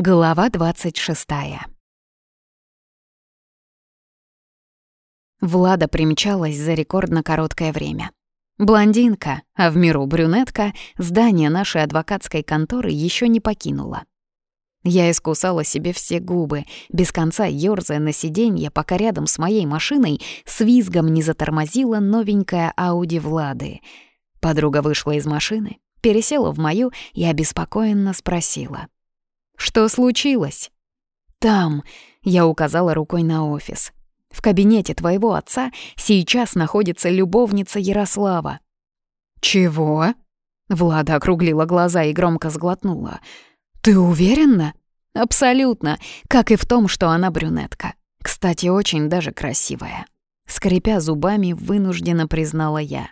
Глава 26 Влада примчалась за рекордно короткое время. Блондинка, а в миру брюнетка, здание нашей адвокатской конторы еще не покинула. Я искусала себе все губы, без конца ёрзая на сиденье, пока рядом с моей машиной с визгом не затормозила новенькая Ауди Влады. Подруга вышла из машины, пересела в мою и обеспокоенно спросила — «Что случилось?» «Там», — я указала рукой на офис. «В кабинете твоего отца сейчас находится любовница Ярослава». «Чего?» Влада округлила глаза и громко сглотнула. «Ты уверена?» «Абсолютно, как и в том, что она брюнетка. Кстати, очень даже красивая». Скрипя зубами, вынужденно признала я.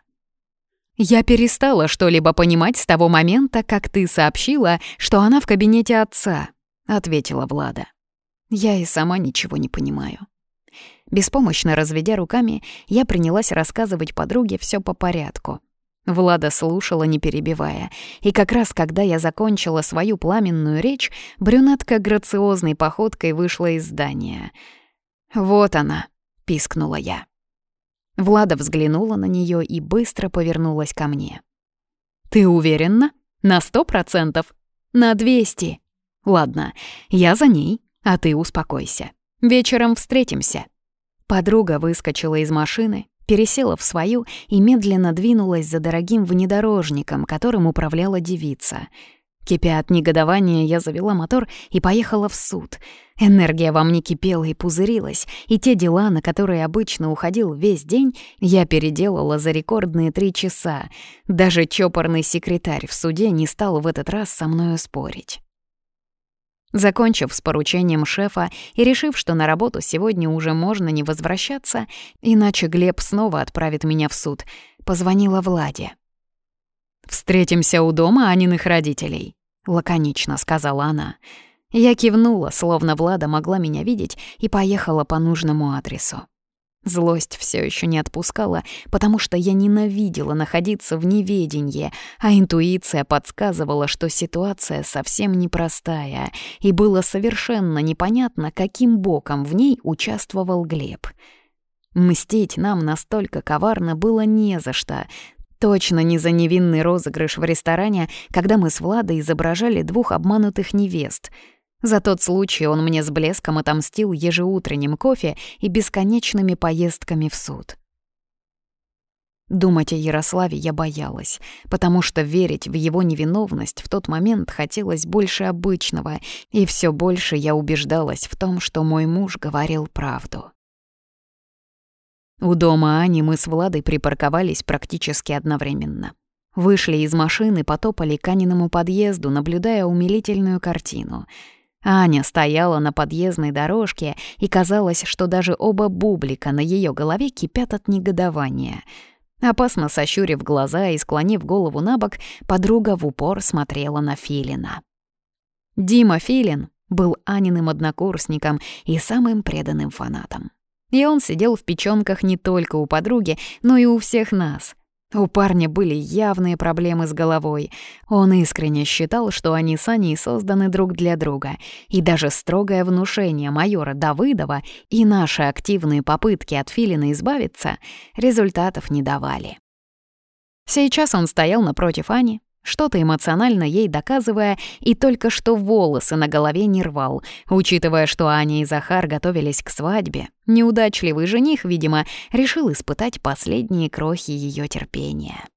Я перестала что-либо понимать с того момента, как ты сообщила, что она в кабинете отца, ответила Влада. Я и сама ничего не понимаю. Беспомощно разведя руками, я принялась рассказывать подруге все по порядку. Влада слушала, не перебивая, и как раз когда я закончила свою пламенную речь, брюнетка грациозной походкой вышла из здания. «Вот она», — пискнула я. Влада взглянула на нее и быстро повернулась ко мне. «Ты уверена? На сто процентов? На двести? Ладно, я за ней, а ты успокойся. Вечером встретимся». Подруга выскочила из машины, пересела в свою и медленно двинулась за дорогим внедорожником, которым управляла девица — Кипя от негодования, я завела мотор и поехала в суд. Энергия во мне кипела и пузырилась, и те дела, на которые обычно уходил весь день, я переделала за рекордные три часа. Даже чопорный секретарь в суде не стал в этот раз со мною спорить. Закончив с поручением шефа и решив, что на работу сегодня уже можно не возвращаться, иначе Глеб снова отправит меня в суд, позвонила Владе. «Встретимся у дома Аниных родителей», — лаконично сказала она. Я кивнула, словно Влада могла меня видеть, и поехала по нужному адресу. Злость все еще не отпускала, потому что я ненавидела находиться в неведении, а интуиция подсказывала, что ситуация совсем непростая, и было совершенно непонятно, каким боком в ней участвовал Глеб. Мстить нам настолько коварно было не за что, Точно не за невинный розыгрыш в ресторане, когда мы с Владой изображали двух обманутых невест. За тот случай он мне с блеском отомстил ежеутренним кофе и бесконечными поездками в суд. Думать о Ярославе я боялась, потому что верить в его невиновность в тот момент хотелось больше обычного, и все больше я убеждалась в том, что мой муж говорил правду. У дома Ани мы с Владой припарковались практически одновременно. Вышли из машины, потопали к Аниному подъезду, наблюдая умилительную картину. Аня стояла на подъездной дорожке, и казалось, что даже оба бублика на ее голове кипят от негодования. Опасно сощурив глаза и склонив голову на бок, подруга в упор смотрела на Филина. Дима Филин был Аниным однокурсником и самым преданным фанатом. И он сидел в печёнках не только у подруги, но и у всех нас. У парня были явные проблемы с головой. Он искренне считал, что они с Аней созданы друг для друга, и даже строгое внушение майора Давыдова и наши активные попытки от Филина избавиться результатов не давали. Сейчас он стоял напротив Ани, что-то эмоционально ей доказывая, и только что волосы на голове не рвал, учитывая, что Аня и Захар готовились к свадьбе. Неудачливый жених, видимо, решил испытать последние крохи ее терпения.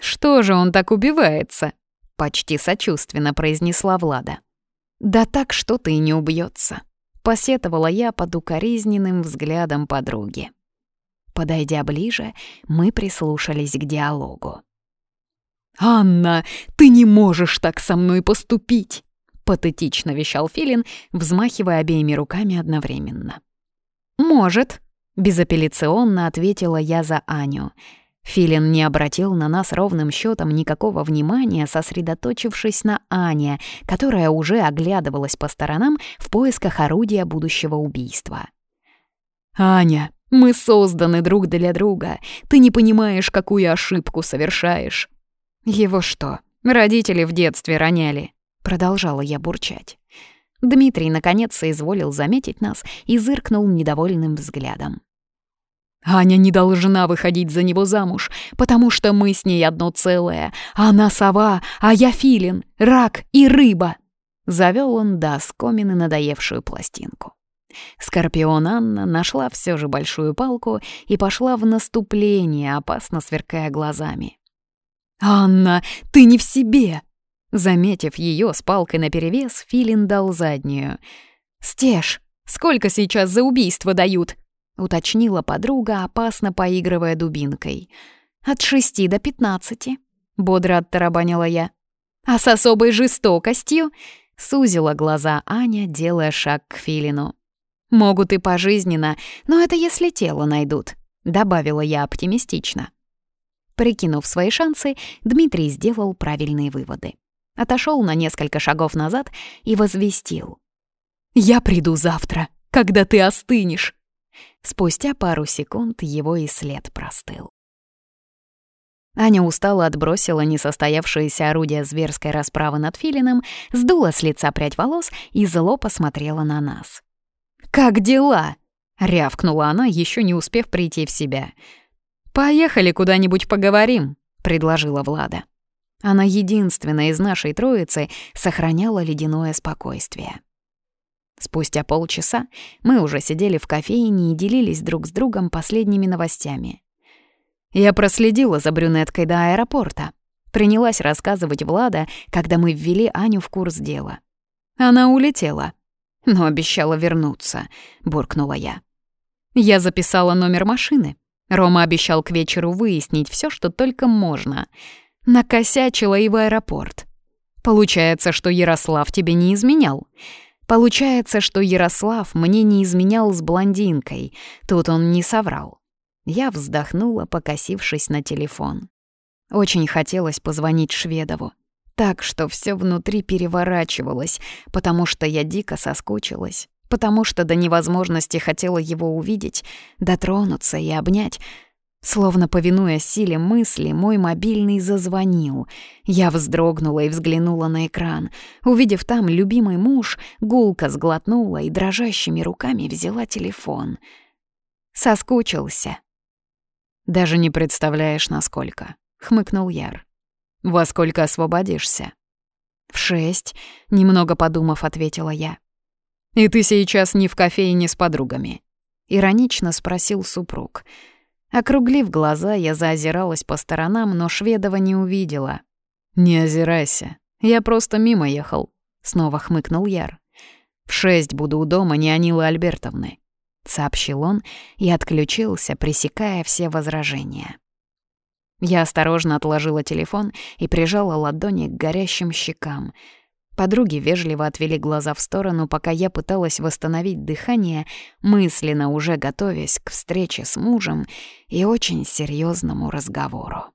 «Что же он так убивается?» — почти сочувственно произнесла Влада. «Да так что-то и не убьется», — посетовала я под укоризненным взглядом подруги. Подойдя ближе, мы прислушались к диалогу. «Анна, ты не можешь так со мной поступить!» — патетично вещал Филин, взмахивая обеими руками одновременно. «Может», — безапелляционно ответила я за Аню. Филин не обратил на нас ровным счетом никакого внимания, сосредоточившись на Ане, которая уже оглядывалась по сторонам в поисках орудия будущего убийства. «Аня, мы созданы друг для друга. Ты не понимаешь, какую ошибку совершаешь. «Его что, родители в детстве роняли?» Продолжала я бурчать. Дмитрий наконец соизволил заметить нас и зыркнул недовольным взглядом. Аня не должна выходить за него замуж, потому что мы с ней одно целое. Она сова, а я филин, рак и рыба. Завел он до скомины надоевшую пластинку. Скорпион Анна нашла все же большую палку и пошла в наступление, опасно сверкая глазами. «Анна, ты не в себе!» Заметив ее с палкой наперевес, Филин дал заднюю. «Стеж, сколько сейчас за убийство дают?» — уточнила подруга, опасно поигрывая дубинкой. «От шести до пятнадцати», — бодро оттарабанила я. «А с особой жестокостью?» — сузила глаза Аня, делая шаг к Филину. «Могут и пожизненно, но это если тело найдут», — добавила я оптимистично. Прикинув свои шансы, Дмитрий сделал правильные выводы. Отошел на несколько шагов назад и возвестил. «Я приду завтра, когда ты остынешь». Спустя пару секунд его и след простыл. Аня устало отбросила несостоявшееся орудие зверской расправы над Филином, сдула с лица прядь волос и зло посмотрела на нас. «Как дела?» — рявкнула она, еще не успев прийти в себя. «Поехали куда-нибудь поговорим», — предложила Влада. Она единственная из нашей троицы сохраняла ледяное спокойствие. Спустя полчаса мы уже сидели в кофейне и делились друг с другом последними новостями. Я проследила за брюнеткой до аэропорта. Принялась рассказывать Влада, когда мы ввели Аню в курс дела. Она улетела, но обещала вернуться, буркнула я. Я записала номер машины. Рома обещал к вечеру выяснить все, что только можно. Накосячила и в аэропорт. Получается, что Ярослав тебе не изменял. Получается, что Ярослав мне не изменял с блондинкой. Тут он не соврал. Я вздохнула, покосившись на телефон. Очень хотелось позвонить Шведову. Так что все внутри переворачивалось, потому что я дико соскучилась, потому что до невозможности хотела его увидеть, дотронуться и обнять, Словно повинуя силе мысли, мой мобильный зазвонил. Я вздрогнула и взглянула на экран. Увидев там любимый муж, гулко сглотнула и дрожащими руками взяла телефон. Соскучился. «Даже не представляешь, насколько», — хмыкнул Яр. «Во сколько освободишься?» «В шесть», — немного подумав, ответила я. «И ты сейчас не в кофейне с подругами?» — иронично спросил супруг. «Я Округлив глаза, я заозиралась по сторонам, но Шведова не увидела. «Не озирайся, я просто мимо ехал», — снова хмыкнул Яр. «В шесть буду у дома Неонилы Альбертовны», — сообщил он и отключился, пресекая все возражения. Я осторожно отложила телефон и прижала ладони к горящим щекам — Подруги вежливо отвели глаза в сторону, пока я пыталась восстановить дыхание, мысленно уже готовясь к встрече с мужем и очень серьезному разговору.